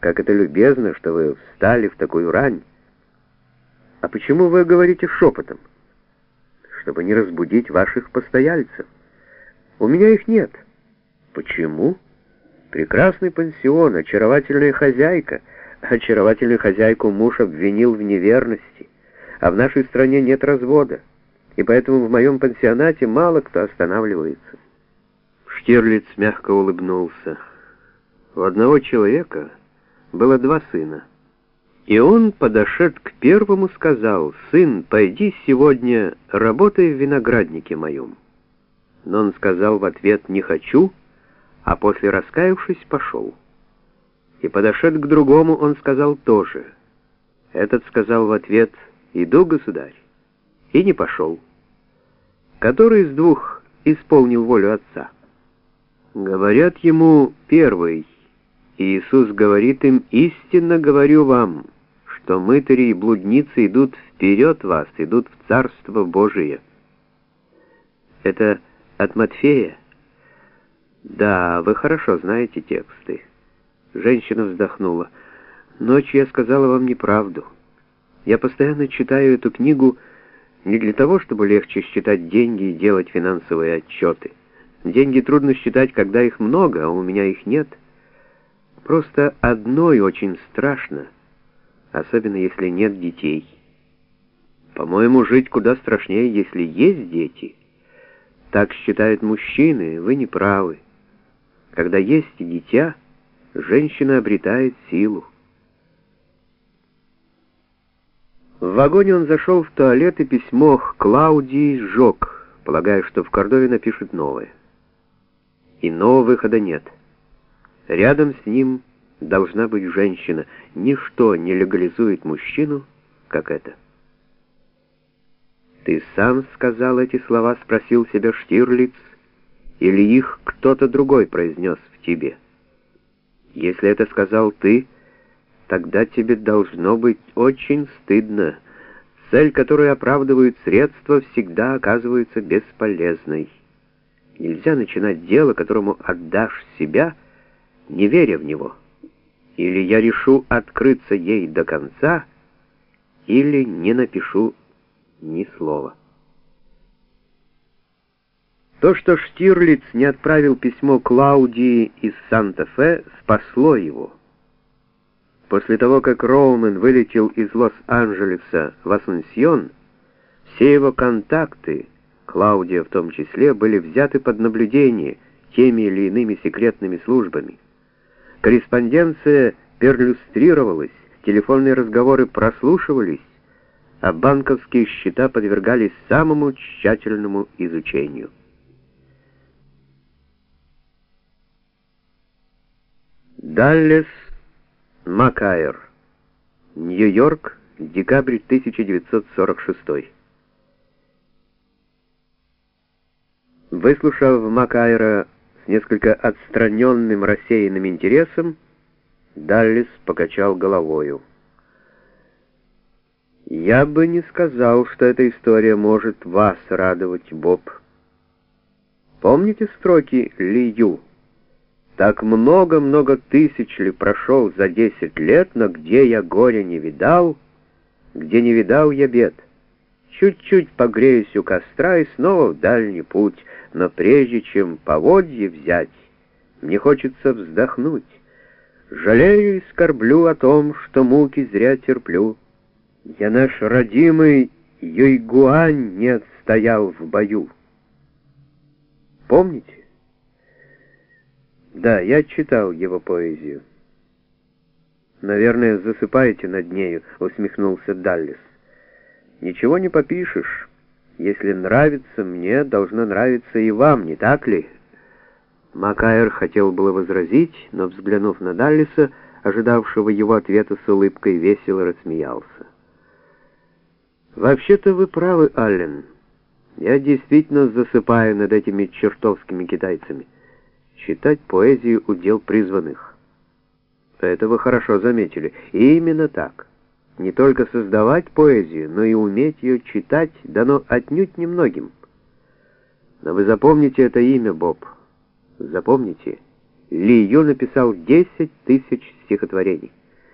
как это любезно, что вы встали в такую рань. А почему вы говорите шепотом? Чтобы не разбудить ваших постояльцев. У меня их нет. Почему? Прекрасный пансион, очаровательная хозяйка. Очаровательную хозяйку муж обвинил в неверности, а в нашей стране нет развода, и поэтому в моем пансионате мало кто останавливается. Штирлиц мягко улыбнулся. У одного человека было два сына. И он, подошед к первому, сказал, «Сын, пойди сегодня, работай в винограднике моем». Но он сказал в ответ «Не хочу», а после раскаявшись, пошел. И подошед к другому, он сказал тоже. Этот сказал в ответ «Иду, государь», и не пошел. Который из двух исполнил волю отца? Говорят ему первый — Иисус говорит им, «Истинно говорю вам, что мытари и блудницы идут вперед вас, идут в Царство Божие». Это от Матфея? Да, вы хорошо знаете тексты. Женщина вздохнула. Ночью я сказала вам неправду. Я постоянно читаю эту книгу не для того, чтобы легче считать деньги и делать финансовые отчеты. Деньги трудно считать, когда их много, а у меня их нет. Просто одной очень страшно, особенно если нет детей. По-моему, жить куда страшнее, если есть дети. Так считают мужчины, вы не правы. Когда есть дитя, женщина обретает силу. В вагоне он зашел в туалет и письмо к Клаудии сжег, полагая, что в Кордове напишет новое. Иного выхода нет. Рядом с ним должна быть женщина. Ничто не легализует мужчину, как это. «Ты сам сказал эти слова?» — спросил себя Штирлиц. «Или их кто-то другой произнес в тебе? Если это сказал ты, тогда тебе должно быть очень стыдно. Цель, которую оправдывают средства, всегда оказывается бесполезной. Нельзя начинать дело, которому отдашь себя — не веря в него. Или я решу открыться ей до конца, или не напишу ни слова. То, что Штирлиц не отправил письмо Клаудии из Санта-Фе, спасло его. После того, как Роумен вылетел из Лос-Анджелеса в Асунсьон, все его контакты, Клаудия в том числе, были взяты под наблюдение теми или иными секретными службами. Корреспонденция перлюстрировалась, телефонные разговоры прослушивались, а банковские счета подвергались самому тщательному изучению. Даллес Макайр, Нью-Йорк, декабрь 1946. Выслушав Макайра несколько отстраненным рассеянным интересом, Даллис покачал головою. «Я бы не сказал, что эта история может вас радовать, Боб. Помните строки Ли Ю? Так много-много тысяч ли прошел за десять лет, но где я горя не видал, где не видал я бед? Чуть-чуть погреюсь у костра и снова в дальний путь» но прежде чем поводье взять, мне хочется вздохнуть. Жалею и скорблю о том, что муки зря терплю. Я наш родимый Юйгуань не отстоял в бою. Помните? Да, я читал его поэзию. Наверное, засыпаете над нею, усмехнулся Даллис. Ничего не попишешь. Если нравится мне, должно нравиться и вам, не так ли?» Макайр хотел было возразить, но, взглянув на Даллиса, ожидавшего его ответа с улыбкой, весело рассмеялся. «Вообще-то вы правы, Аллен. Я действительно засыпаю над этими чертовскими китайцами. Читать поэзию — удел призванных». «Это вы хорошо заметили. И именно так» не только создавать поэзию, но и уметь ее читать дано отнюдь немногим. Но вы запомните это имя, Боб. Запомните Ли Ю написал 10 тысяч стихотворений.